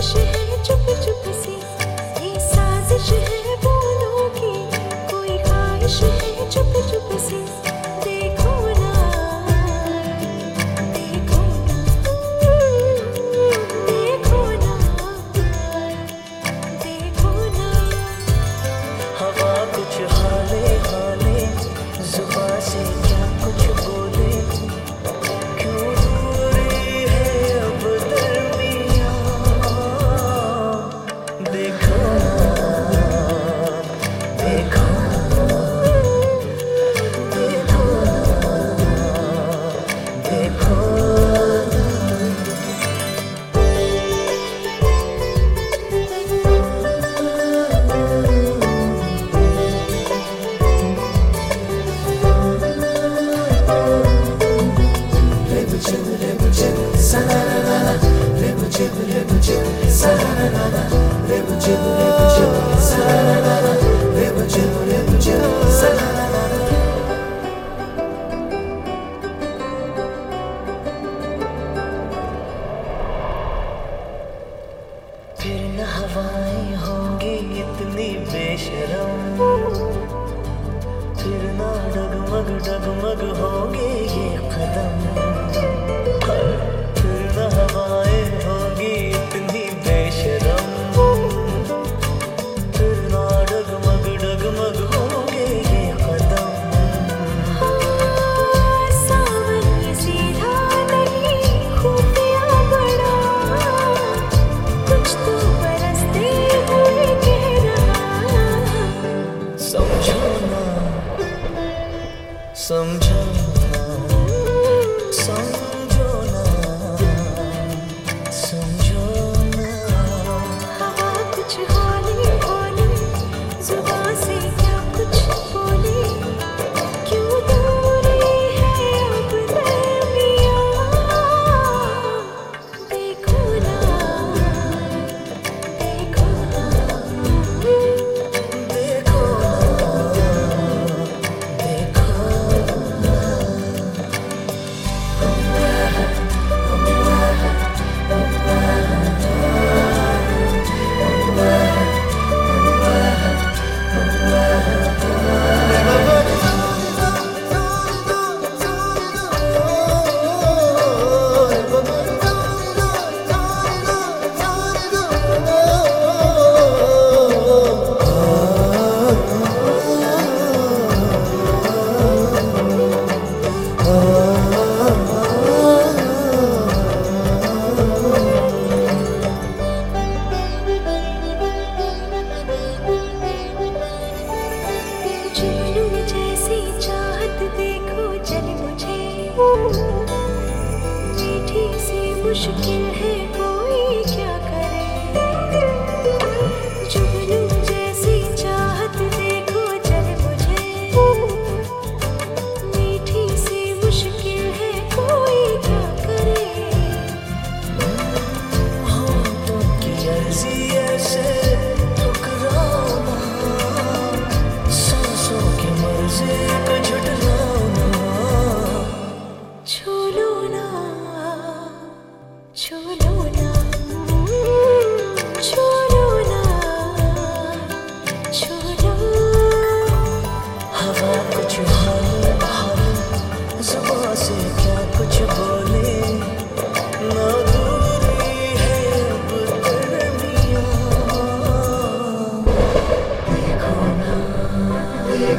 she जगमग होगी। मुश्किल है।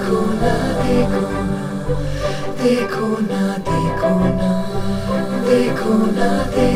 देखो ना देखो ना देखो ना देखो ना देखो ना देखो